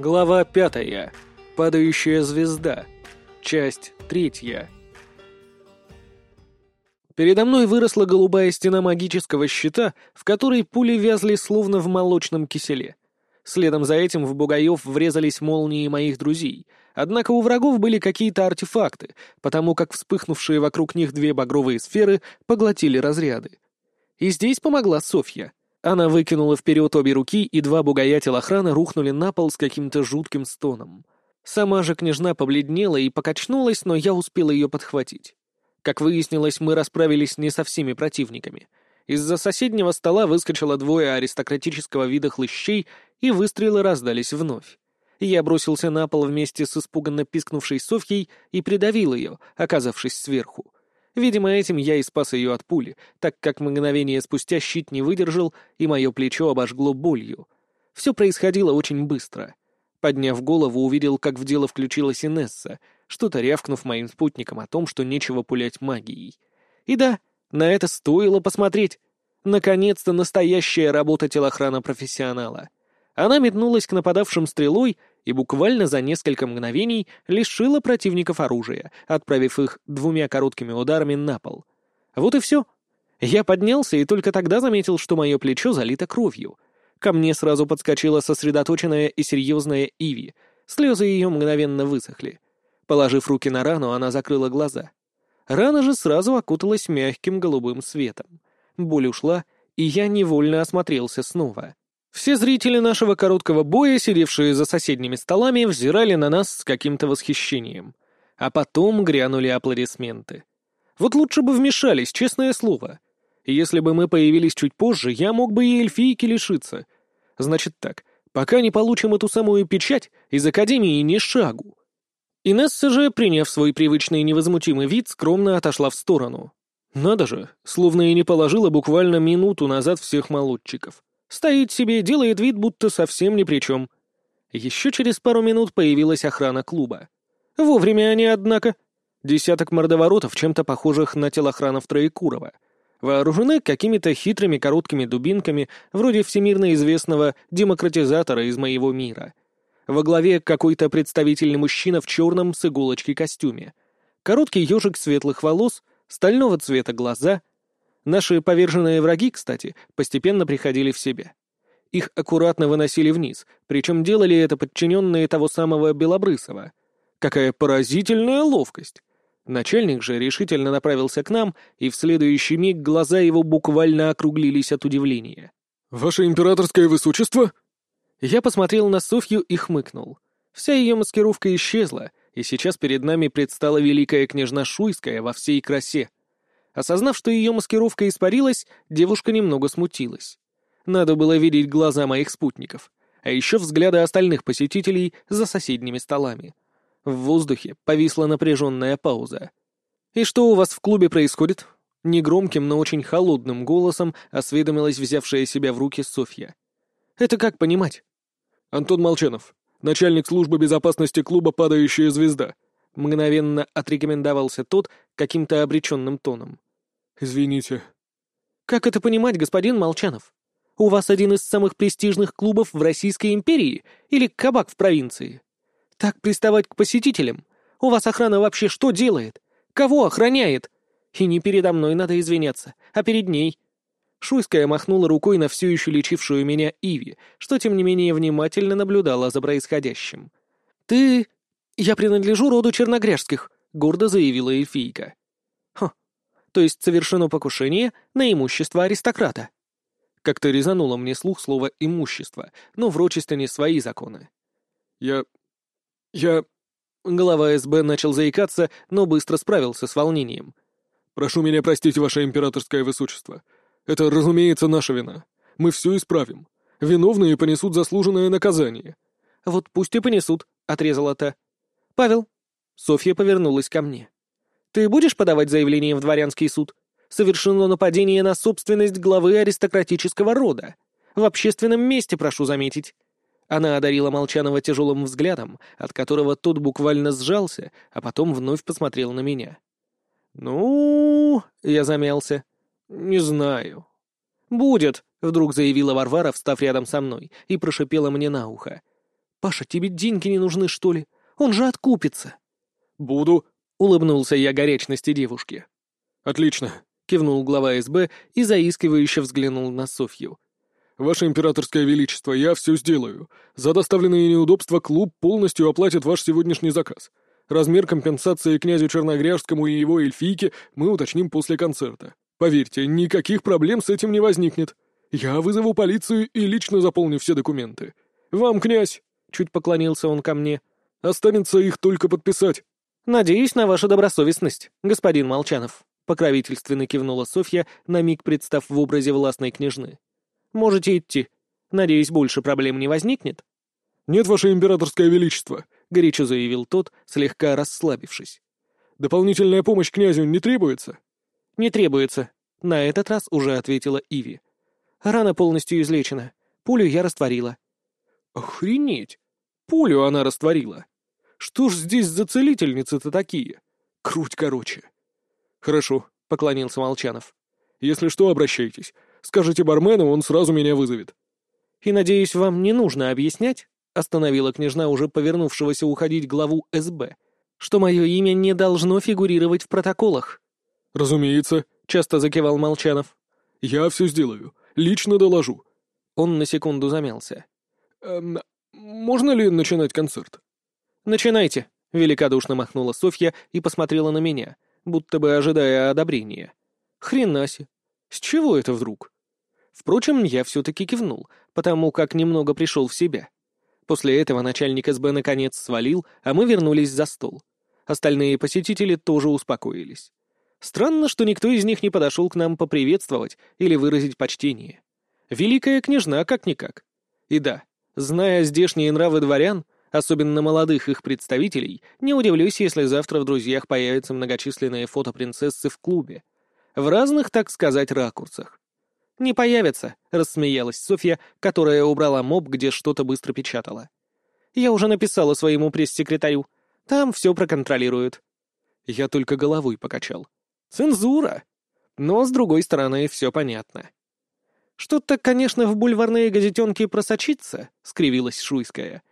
Глава пятая. Падающая звезда. Часть третья. Передо мной выросла голубая стена магического щита, в которой пули вязли словно в молочном киселе. Следом за этим в бугаев врезались молнии моих друзей. Однако у врагов были какие-то артефакты, потому как вспыхнувшие вокруг них две багровые сферы поглотили разряды. И здесь помогла Софья. Она выкинула вперед обе руки, и два бугая телохрана рухнули на пол с каким-то жутким стоном. Сама же княжна побледнела и покачнулась, но я успел ее подхватить. Как выяснилось, мы расправились не со всеми противниками. Из-за соседнего стола выскочило двое аристократического вида хлыщей, и выстрелы раздались вновь. Я бросился на пол вместе с испуганно пискнувшей Софьей и придавил ее, оказавшись сверху. Видимо, этим я и спас ее от пули, так как мгновение спустя щит не выдержал, и мое плечо обожгло болью. Все происходило очень быстро. Подняв голову, увидел, как в дело включилась Инесса, что-то рявкнув моим спутникам о том, что нечего пулять магией. И да, на это стоило посмотреть. Наконец-то настоящая работа телохрана профессионала. Она метнулась к нападавшим стрелой и буквально за несколько мгновений лишила противников оружия, отправив их двумя короткими ударами на пол. Вот и все. Я поднялся и только тогда заметил, что мое плечо залито кровью. Ко мне сразу подскочила сосредоточенная и серьезная Иви. Слезы ее мгновенно высохли. Положив руки на рану, она закрыла глаза. Рана же сразу окуталась мягким голубым светом. Боль ушла, и я невольно осмотрелся снова. Все зрители нашего короткого боя, сидевшие за соседними столами, взирали на нас с каким-то восхищением. А потом грянули аплодисменты. Вот лучше бы вмешались, честное слово. Если бы мы появились чуть позже, я мог бы и эльфийки лишиться. Значит так, пока не получим эту самую печать, из Академии ни шагу. Инесса же, приняв свой привычный невозмутимый вид, скромно отошла в сторону. Надо же, словно и не положила буквально минуту назад всех молодчиков. Стоит себе, делает вид, будто совсем ни при чем. Еще через пару минут появилась охрана клуба. Вовремя они, однако. Десяток мордоворотов, чем-то похожих на телохранов Троекурова. Вооружены какими-то хитрыми короткими дубинками, вроде всемирно известного демократизатора из моего мира. Во главе какой-то представительный мужчина в черном с иголочки костюме. Короткий ежик светлых волос, стального цвета глаза — Наши поверженные враги, кстати, постепенно приходили в себя. Их аккуратно выносили вниз, причем делали это подчиненные того самого Белобрысова. Какая поразительная ловкость! Начальник же решительно направился к нам, и в следующий миг глаза его буквально округлились от удивления. «Ваше императорское высочество?» Я посмотрел на Софью и хмыкнул. Вся ее маскировка исчезла, и сейчас перед нами предстала великая княжна Шуйская во всей красе — Осознав, что ее маскировка испарилась, девушка немного смутилась. Надо было видеть глаза моих спутников, а еще взгляды остальных посетителей за соседними столами. В воздухе повисла напряженная пауза. «И что у вас в клубе происходит?» Негромким, но очень холодным голосом осведомилась взявшая себя в руки Софья. «Это как понимать?» «Антон Молчанов, начальник службы безопасности клуба «Падающая звезда», Мгновенно отрекомендовался тот каким-то обреченным тоном. «Извините». «Как это понимать, господин Молчанов? У вас один из самых престижных клубов в Российской империи или кабак в провинции? Так приставать к посетителям? У вас охрана вообще что делает? Кого охраняет? И не передо мной надо извиняться, а перед ней». Шуйская махнула рукой на все еще лечившую меня Иви, что, тем не менее, внимательно наблюдала за происходящим. «Ты «Я принадлежу роду черногряжских», — гордо заявила эльфийка. «Хм, то есть совершено покушение на имущество аристократа». Как-то резануло мне слух слово «имущество», но в Рочестене свои законы. «Я... я...» Глава СБ начал заикаться, но быстро справился с волнением. «Прошу меня простить, ваше императорское высочество. Это, разумеется, наша вина. Мы все исправим. Виновные понесут заслуженное наказание». «Вот пусть и понесут», — отрезала та. «Павел». Софья повернулась ко мне. «Ты будешь подавать заявление в дворянский суд? Совершено нападение на собственность главы аристократического рода. В общественном месте, прошу заметить». Она одарила Молчанова тяжелым взглядом, от которого тот буквально сжался, а потом вновь посмотрел на меня. «Ну...» — я замялся. «Не знаю». «Будет», — вдруг заявила Варвара, встав рядом со мной, и прошипела мне на ухо. «Паша, тебе деньги не нужны, что ли? Он же откупится!» «Буду», — улыбнулся я горячности девушки. «Отлично», — кивнул глава СБ и заискивающе взглянул на Софью. «Ваше императорское величество, я все сделаю. За доставленные неудобства клуб полностью оплатит ваш сегодняшний заказ. Размер компенсации князю Черногряжскому и его эльфийке мы уточним после концерта. Поверьте, никаких проблем с этим не возникнет. Я вызову полицию и лично заполню все документы. Вам, князь, — чуть поклонился он ко мне, — останется их только подписать». «Надеюсь на вашу добросовестность, господин Молчанов», — покровительственно кивнула Софья, на миг представ в образе властной княжны. «Можете идти. Надеюсь, больше проблем не возникнет?» «Нет, ваше императорское величество», — горячо заявил тот, слегка расслабившись. «Дополнительная помощь князю не требуется?» «Не требуется», — на этот раз уже ответила Иви. «Рана полностью излечена. Пулю я растворила». «Охренеть! Пулю она растворила!» Что ж здесь за целительницы-то такие? Круть короче. Хорошо, поклонился Молчанов. Если что, обращайтесь. Скажите бармену, он сразу меня вызовет. И, надеюсь, вам не нужно объяснять, остановила княжна уже повернувшегося уходить главу СБ, что мое имя не должно фигурировать в протоколах. Разумеется, часто закивал Молчанов. Я все сделаю. Лично доложу. Он на секунду замялся. Эм, можно ли начинать концерт? «Начинайте», — великодушно махнула Софья и посмотрела на меня, будто бы ожидая одобрения. «Хренаси! С чего это вдруг?» Впрочем, я все-таки кивнул, потому как немного пришел в себя. После этого начальник СБ наконец свалил, а мы вернулись за стол. Остальные посетители тоже успокоились. Странно, что никто из них не подошел к нам поприветствовать или выразить почтение. Великая княжна как-никак. И да, зная здешние нравы дворян, особенно молодых их представителей, не удивлюсь, если завтра в друзьях появятся многочисленные фото принцессы в клубе. В разных, так сказать, ракурсах. «Не появятся», — рассмеялась Софья, которая убрала моб, где что-то быстро печатала. «Я уже написала своему пресс-секретарю. Там все проконтролируют». Я только головой покачал. «Цензура!» Но, с другой стороны, все понятно. «Что-то, конечно, в бульварные газетенки просочится», — скривилась Шуйская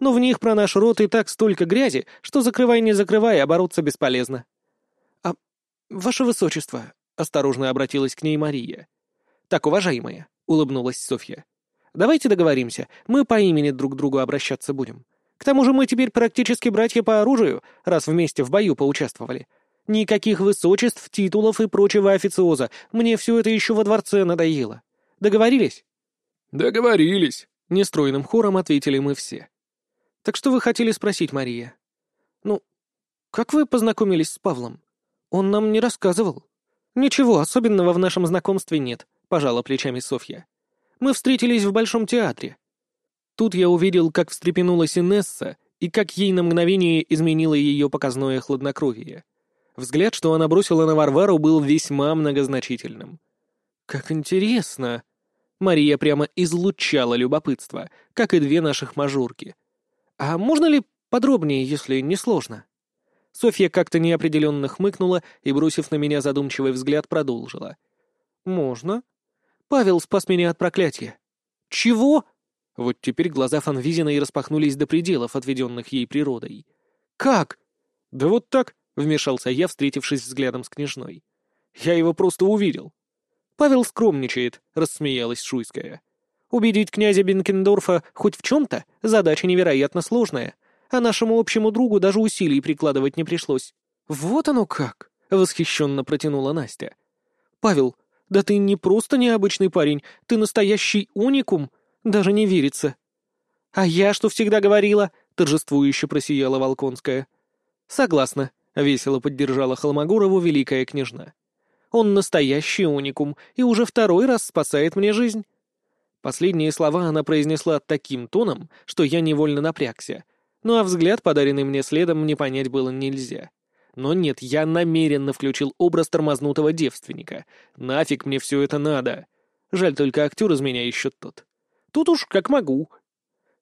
но в них про наш род и так столько грязи, что закрывай не закрывай, а бесполезно». «А, ваше высочество», — осторожно обратилась к ней Мария. «Так, уважаемая», — улыбнулась Софья. «Давайте договоримся, мы по имени друг другу обращаться будем. К тому же мы теперь практически братья по оружию, раз вместе в бою поучаствовали. Никаких высочеств, титулов и прочего официоза. Мне все это еще во дворце надоело. Договорились?» «Договорились», — нестройным хором ответили мы все. Так что вы хотели спросить, Мария? Ну, как вы познакомились с Павлом? Он нам не рассказывал. Ничего особенного в нашем знакомстве нет, пожала плечами Софья. Мы встретились в Большом театре. Тут я увидел, как встрепенулась Инесса и как ей на мгновение изменило ее показное хладнокровие. Взгляд, что она бросила на Варвару, был весьма многозначительным. «Как интересно!» Мария прямо излучала любопытство, как и две наших мажорки — «А можно ли подробнее, если не сложно?» Софья как-то неопределенно хмыкнула и, бросив на меня задумчивый взгляд, продолжила. «Можно. Павел спас меня от проклятия». «Чего?» Вот теперь глаза Фанвизиной распахнулись до пределов, отведенных ей природой. «Как?» «Да вот так», — вмешался я, встретившись взглядом с княжной. «Я его просто увидел». «Павел скромничает», — рассмеялась Шуйская. Убедить князя Бенкендорфа хоть в чем-то — задача невероятно сложная, а нашему общему другу даже усилий прикладывать не пришлось. «Вот оно как!» — восхищенно протянула Настя. «Павел, да ты не просто необычный парень, ты настоящий уникум, даже не верится». «А я что всегда говорила?» — торжествующе просияла Волконская. «Согласна», — весело поддержала Холмогорову великая княжна. «Он настоящий уникум и уже второй раз спасает мне жизнь». Последние слова она произнесла таким тоном, что я невольно напрягся. Ну а взгляд, подаренный мне следом, не понять было нельзя. Но нет, я намеренно включил образ тормознутого девственника. Нафиг мне все это надо. Жаль только актер из меня еще тот. Тут уж как могу.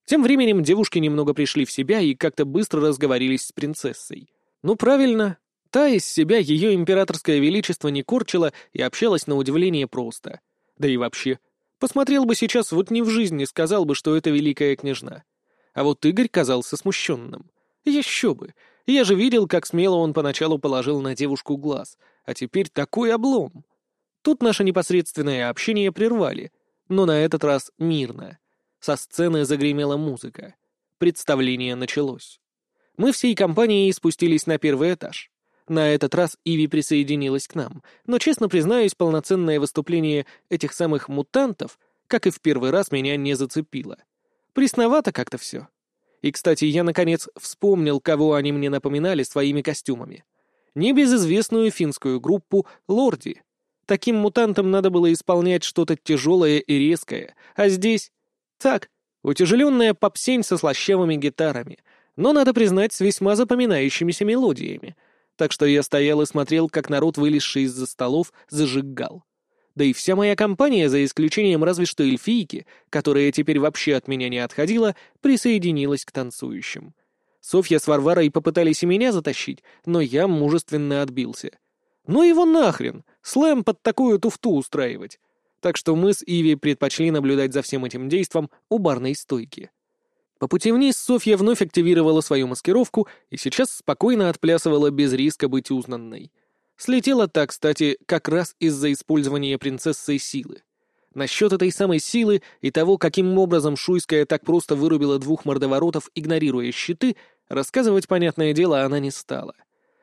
Тем временем девушки немного пришли в себя и как-то быстро разговорились с принцессой. Ну правильно, та из себя ее императорское величество не корчила и общалась на удивление просто. Да и вообще, Посмотрел бы сейчас, вот не в жизни сказал бы, что это великая княжна. А вот Игорь казался смущенным. Еще бы! Я же видел, как смело он поначалу положил на девушку глаз, а теперь такой облом. Тут наше непосредственное общение прервали, но на этот раз мирно. Со сцены загремела музыка. Представление началось. Мы всей компанией спустились на первый этаж. На этот раз Иви присоединилась к нам, но, честно признаюсь, полноценное выступление этих самых мутантов, как и в первый раз, меня не зацепило. Пресновато как-то все. И, кстати, я, наконец, вспомнил, кого они мне напоминали своими костюмами. Небезызвестную финскую группу «Лорди». Таким мутантам надо было исполнять что-то тяжелое и резкое, а здесь... Так, утяжеленная попсень со слащавыми гитарами, но, надо признать, с весьма запоминающимися мелодиями. Так что я стоял и смотрел, как народ, вылезший из-за столов, зажигал. Да и вся моя компания, за исключением разве что эльфийки, которая теперь вообще от меня не отходила, присоединилась к танцующим. Софья с Варварой попытались и меня затащить, но я мужественно отбился. Ну его нахрен! Слэм под такую туфту устраивать. Так что мы с Иви предпочли наблюдать за всем этим действом у барной стойки. По пути вниз Софья вновь активировала свою маскировку и сейчас спокойно отплясывала без риска быть узнанной. Слетела так, кстати, как раз из-за использования принцессой силы. Насчет этой самой силы и того, каким образом Шуйская так просто вырубила двух мордоворотов, игнорируя щиты, рассказывать, понятное дело, она не стала.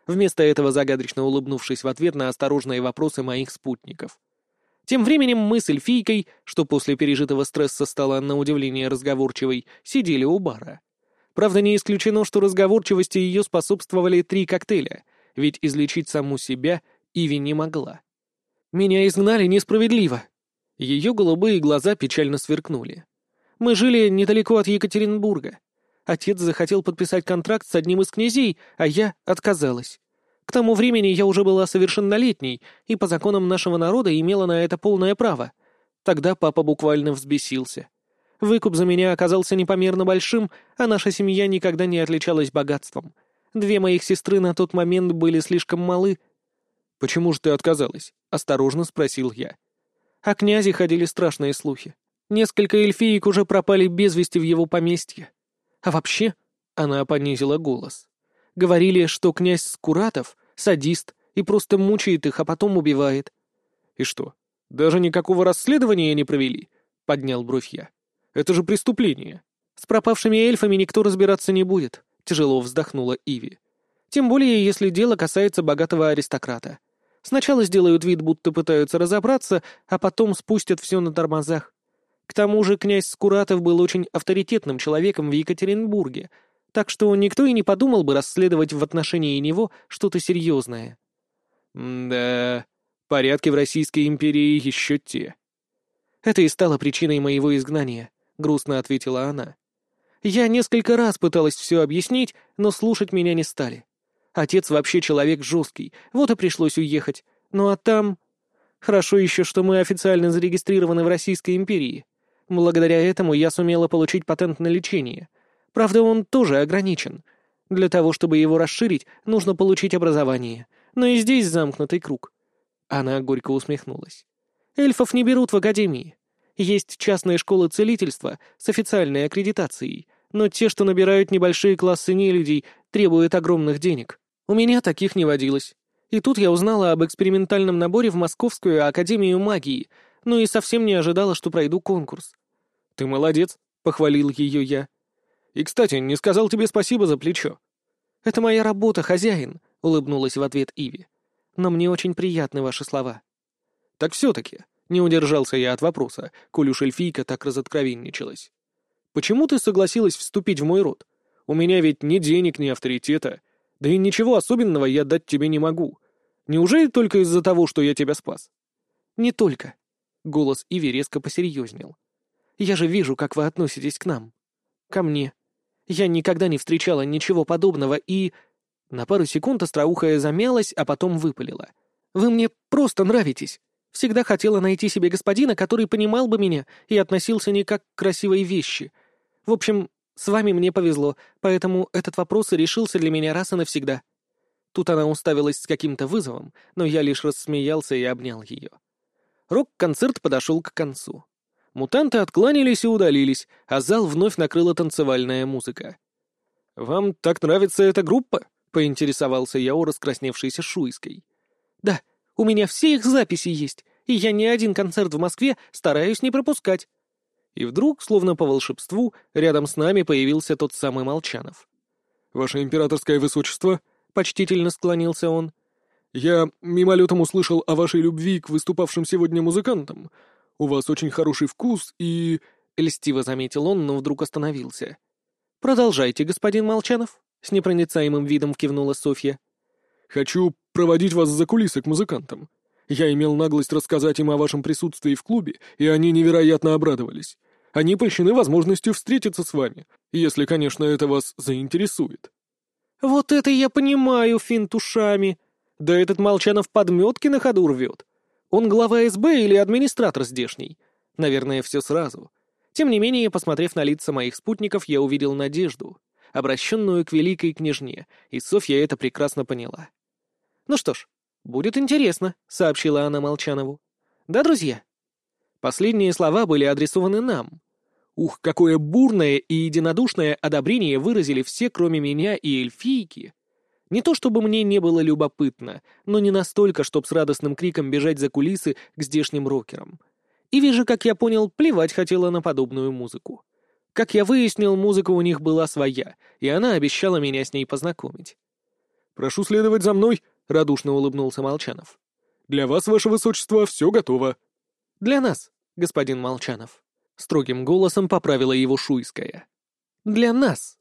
Вместо этого загадочно улыбнувшись в ответ на осторожные вопросы моих спутников. Тем временем мы с эльфийкой, что после пережитого стресса стала на удивление разговорчивой, сидели у бара. Правда, не исключено, что разговорчивости ее способствовали три коктейля — ведь излечить саму себя Иви не могла. «Меня изгнали несправедливо». Ее голубые глаза печально сверкнули. «Мы жили недалеко от Екатеринбурга. Отец захотел подписать контракт с одним из князей, а я отказалась. К тому времени я уже была совершеннолетней и по законам нашего народа имела на это полное право. Тогда папа буквально взбесился. Выкуп за меня оказался непомерно большим, а наша семья никогда не отличалась богатством. Две моих сестры на тот момент были слишком малы. «Почему же ты отказалась?» — осторожно спросил я. О князе ходили страшные слухи. Несколько эльфиек уже пропали без вести в его поместье. А вообще, она понизила голос. Говорили, что князь Скуратов — садист и просто мучает их, а потом убивает. «И что, даже никакого расследования не провели?» — поднял бровь я. «Это же преступление. С пропавшими эльфами никто разбираться не будет. — тяжело вздохнула Иви. «Тем более, если дело касается богатого аристократа. Сначала сделают вид, будто пытаются разобраться, а потом спустят все на тормозах. К тому же князь Скуратов был очень авторитетным человеком в Екатеринбурге, так что никто и не подумал бы расследовать в отношении него что-то серьезное». «Да, порядки в Российской империи еще те». «Это и стало причиной моего изгнания», — грустно ответила она. Я несколько раз пыталась все объяснить, но слушать меня не стали. Отец вообще человек жесткий, вот и пришлось уехать. Ну а там... Хорошо еще, что мы официально зарегистрированы в Российской империи. Благодаря этому я сумела получить патент на лечение. Правда, он тоже ограничен. Для того, чтобы его расширить, нужно получить образование. Но и здесь замкнутый круг. Она горько усмехнулась. Эльфов не берут в академии. Есть частные школы целительства с официальной аккредитацией, но те, что набирают небольшие классы нелюдей, требуют огромных денег. У меня таких не водилось. И тут я узнала об экспериментальном наборе в Московскую Академию магии, ну и совсем не ожидала, что пройду конкурс. «Ты молодец», — похвалил ее я. «И, кстати, не сказал тебе спасибо за плечо». «Это моя работа, хозяин», — улыбнулась в ответ Иви. «Но мне очень приятны ваши слова». «Так все-таки», — не удержался я от вопроса, коль уж эльфийка так разоткровенничалась. Почему ты согласилась вступить в мой род? У меня ведь ни денег, ни авторитета. Да и ничего особенного я дать тебе не могу. Неужели только из-за того, что я тебя спас?» «Не только». Голос Иви резко посерьезнел. «Я же вижу, как вы относитесь к нам. Ко мне. Я никогда не встречала ничего подобного и...» На пару секунд остроухая замялась, а потом выпалила. «Вы мне просто нравитесь. Всегда хотела найти себе господина, который понимал бы меня и относился не как к красивой вещи, в общем, с вами мне повезло, поэтому этот вопрос и решился для меня раз и навсегда». Тут она уставилась с каким-то вызовом, но я лишь рассмеялся и обнял ее. Рок-концерт подошел к концу. Мутанты откланялись и удалились, а зал вновь накрыла танцевальная музыка. «Вам так нравится эта группа?» — поинтересовался я у раскрасневшейся Шуйской. «Да, у меня все их записи есть, и я ни один концерт в Москве стараюсь не пропускать». И вдруг, словно по волшебству, рядом с нами появился тот самый Молчанов. «Ваше императорское высочество», — почтительно склонился он, — «я мимолетом услышал о вашей любви к выступавшим сегодня музыкантам. У вас очень хороший вкус и...» — льстиво заметил он, но вдруг остановился. «Продолжайте, господин Молчанов», — с непроницаемым видом кивнула Софья. «Хочу проводить вас за кулисы к музыкантам. Я имел наглость рассказать им о вашем присутствии в клубе, и они невероятно обрадовались. Они польщены возможностью встретиться с вами, если, конечно, это вас заинтересует». «Вот это я понимаю, финт ушами. Да этот Молчанов подметки на ходу рвет. Он глава СБ или администратор здешний? Наверное, все сразу. Тем не менее, посмотрев на лица моих спутников, я увидел надежду, обращенную к великой княжне, и Софья это прекрасно поняла. «Ну что ж, будет интересно», — сообщила она Молчанову. «Да, друзья?» Последние слова были адресованы нам. Ух, какое бурное и единодушное одобрение выразили все, кроме меня и эльфийки. Не то чтобы мне не было любопытно, но не настолько, чтобы с радостным криком бежать за кулисы к здешним рокерам. Иви же, как я понял, плевать хотела на подобную музыку. Как я выяснил, музыка у них была своя, и она обещала меня с ней познакомить. «Прошу следовать за мной», — радушно улыбнулся Молчанов. «Для вас, ваше высочество, все готово». «Для нас, господин Молчанов», — строгим голосом поправила его Шуйская. «Для нас».